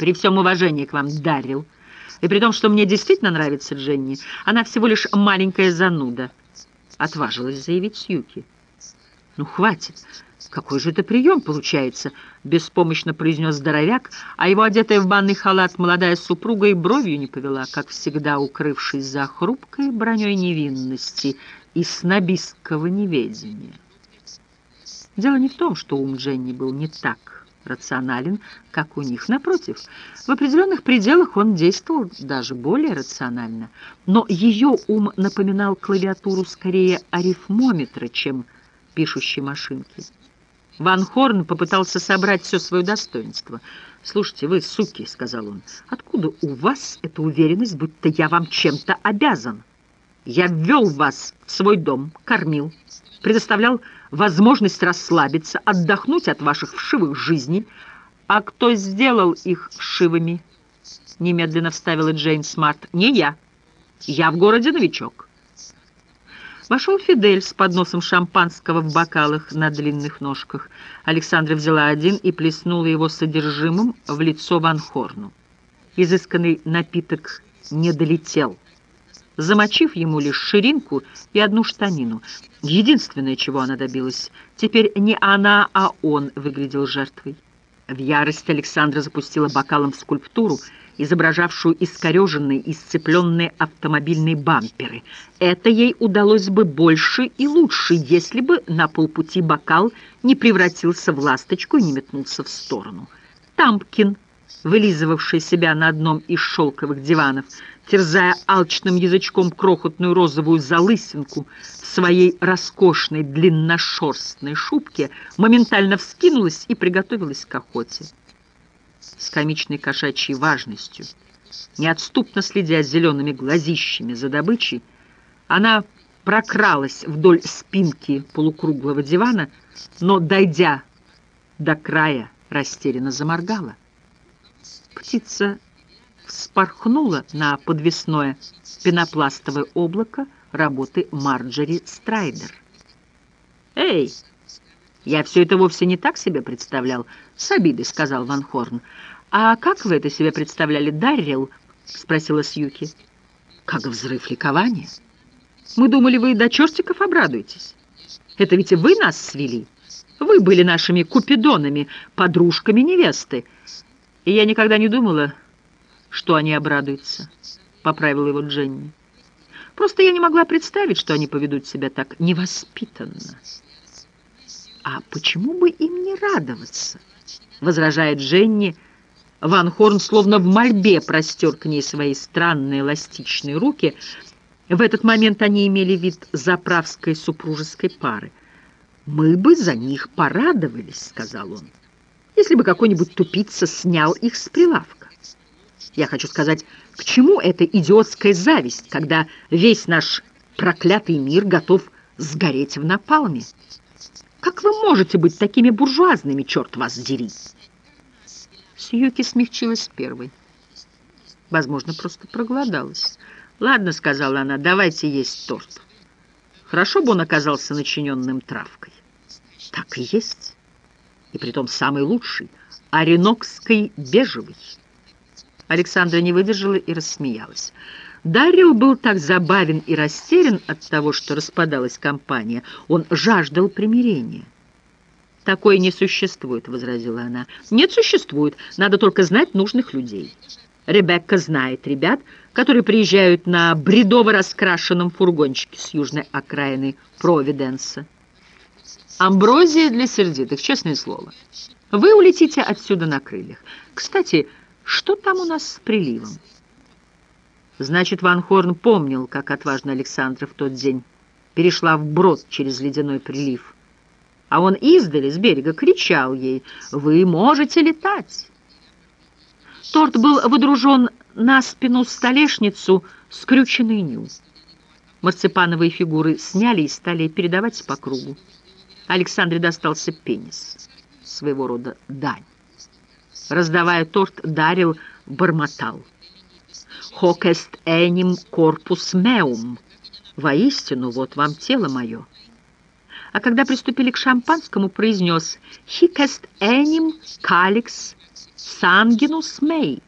При всем уважении к вам, Даррил. И при том, что мне действительно нравится Дженни, она всего лишь маленькая зануда. Отважилась заявить Сьюки. Ну, хватит. Какой же это прием получается? Беспомощно произнес здоровяк, а его одетая в банный халат молодая супруга и бровью не повела, как всегда укрывшись за хрупкой броней невинности и снобистского неведения. Дело не в том, что ум Дженни был не так рационален, как у них. Напротив, в определенных пределах он действовал даже более рационально. Но ее ум напоминал клавиатуру скорее арифмометра, чем пишущей машинки. Ван Хорн попытался собрать все свое достоинство. «Слушайте, вы суки», — сказал он, — «откуда у вас эта уверенность, будто я вам чем-то обязан? Я ввел вас в свой дом, кормил, предоставлял возможность расслабиться, отдохнуть от ваших вшивых жизней. А кто сделал их вшивыми?» Немедленно вставила Джейн Смарт. «Не я. Я в городе новичок». Вошел Фидель с подносом шампанского в бокалах на длинных ножках. Александра взяла один и плеснула его содержимым в лицо Ван Хорну. Изысканный напиток не долетел, замочив ему лишь ширинку и одну штанину. Единственное, чего она добилась, теперь не она, а он выглядел жертвой. В ярости Александра запустила бокалом в скульптуру, изображавшую искореженные и сцепленные автомобильные бамперы. Это ей удалось бы больше и лучше, если бы на полпути бокал не превратился в ласточку и не метнулся в сторону. Тампкин, вылизывавший себя на одном из шелковых диванов, терзая алчным язычком крохотную розовую залысинку в своей роскошной длинношерстной шубке, моментально вскинулась и приготовилась к охоте с комичной кошачьей важностью, неотступно следя зелеными глазищами за добычей, она прокралась вдоль спинки полукруглого дивана, но, дойдя до края, растерянно заморгала. Птица вспорхнула на подвесное пенопластовое облако работы Марджери Страйдер. «Эй, я все это вовсе не так себе представлял», — с обидой сказал Ван Хорн. «А как вы это себе представляли, Даррил?» — спросила Сьюки. «Как взрыв ликования. Мы думали, вы до чертиков обрадуетесь. Это ведь вы нас свели. Вы были нашими купидонами, подружками невесты. И я никогда не думала, что они обрадуются», — поправила его Дженни. «Просто я не могла представить, что они поведут себя так невоспитанно». «А почему бы им не радоваться?» — возражает Дженни, — Ван Хорн словно в мольбе простер к ней свои странные эластичные руки. В этот момент они имели вид заправской супружеской пары. «Мы бы за них порадовались», — сказал он, «если бы какой-нибудь тупица снял их с прилавка. Я хочу сказать, к чему эта идиотская зависть, когда весь наш проклятый мир готов сгореть в напалме? Как вы можете быть такими буржуазными, черт вас дери?» Сьюки смягчилась первой. Возможно, просто проголодалась. «Ладно», — сказала она, — «давайте есть торт». Хорошо бы он оказался начиненным травкой. Так и есть. И притом самый лучший, оренокской бежевый. Александра не выдержала и рассмеялась. Дарил был так забавен и растерян от того, что распадалась компания. Он жаждал примирения. «Такое не существует», — возразила она. «Нет, существует. Надо только знать нужных людей». Ребекка знает ребят, которые приезжают на бредово раскрашенном фургончике с южной окраины Провиденса. Амброзия для сердитых, честное слово. Вы улетите отсюда на крыльях. Кстати, что там у нас с приливом? Значит, Ван Хорн помнил, как отважно Александра в тот день перешла вброд через ледяной прилив а он издали с берега кричал ей «Вы можете летать!». Торт был водружен на спину столешницу скрюченный ню. Марципановые фигуры сняли и стали передавать по кругу. Александре достался пенис, своего рода дань. Раздавая торт, Дарил бормотал. «Hoc est enim corpus meum» «Воистину, вот вам тело мое» а когда приступили к шампанскому, произнес «Hic est enim calix Сангинус Мэй.